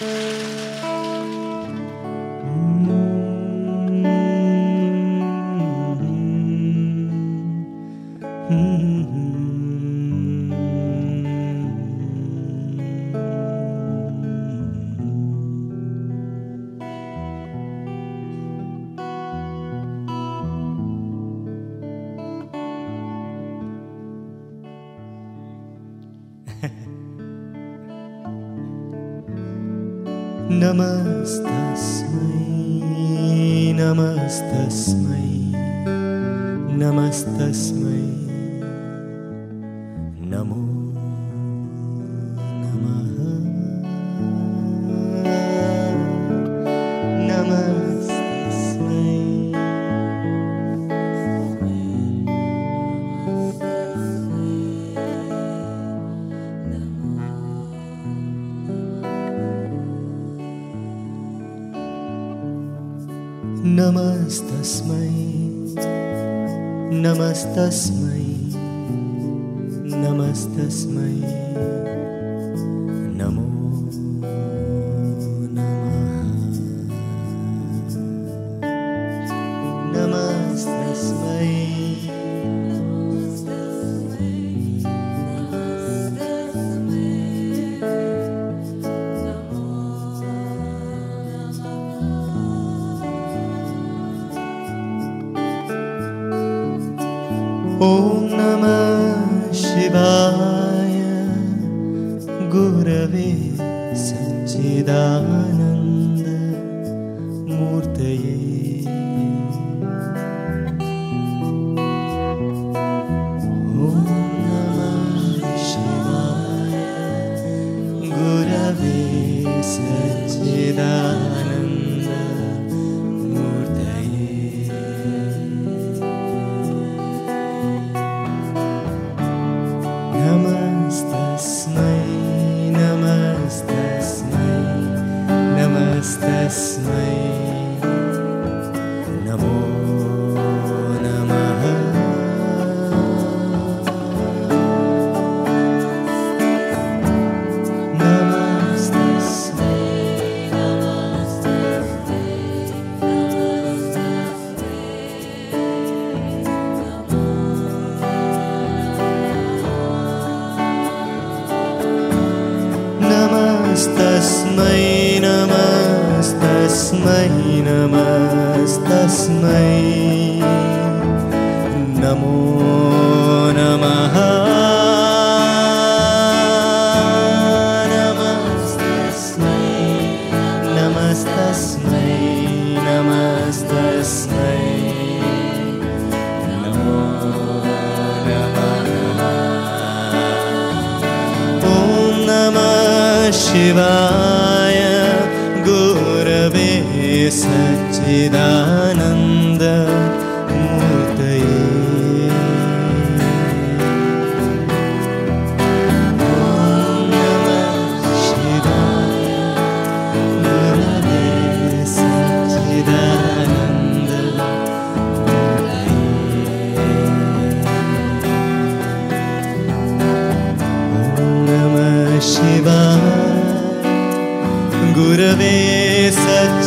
Música नमस्तस्मै नमस्तस्मै नमस्तस्मै नमस्तस्मै। नमस्तस्मै। नमस्तस्मै। नमो ॐ नमः शिवाय गुरवे सच्चिदानन्दमूर्तये नमस्तस्मै नमस्तस्मै नमस्तस्मै नमो शिवाय गुरवे सच्चिदानन्दमूर्तये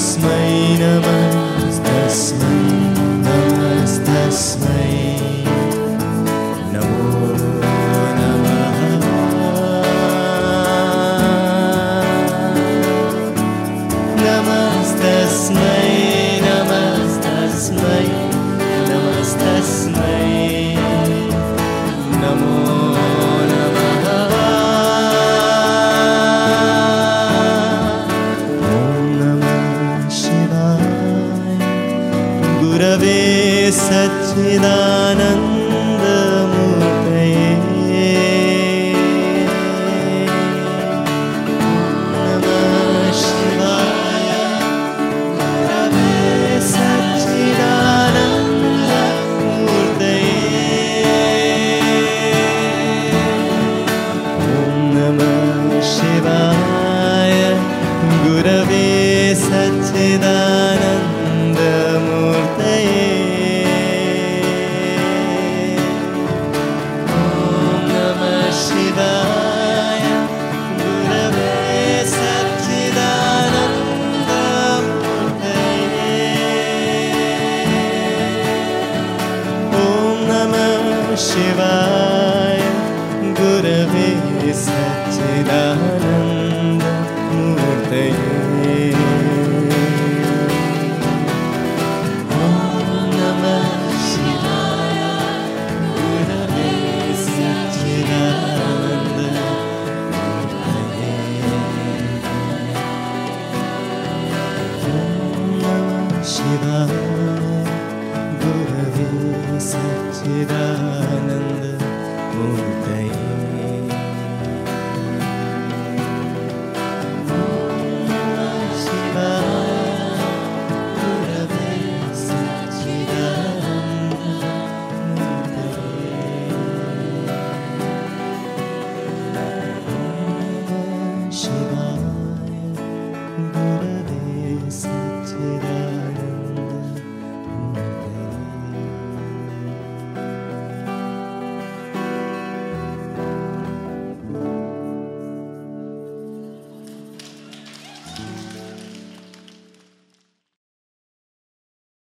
اسمينا ما शिवाय गुरवे सच्चिदानन्दमूर्तये 있었지라는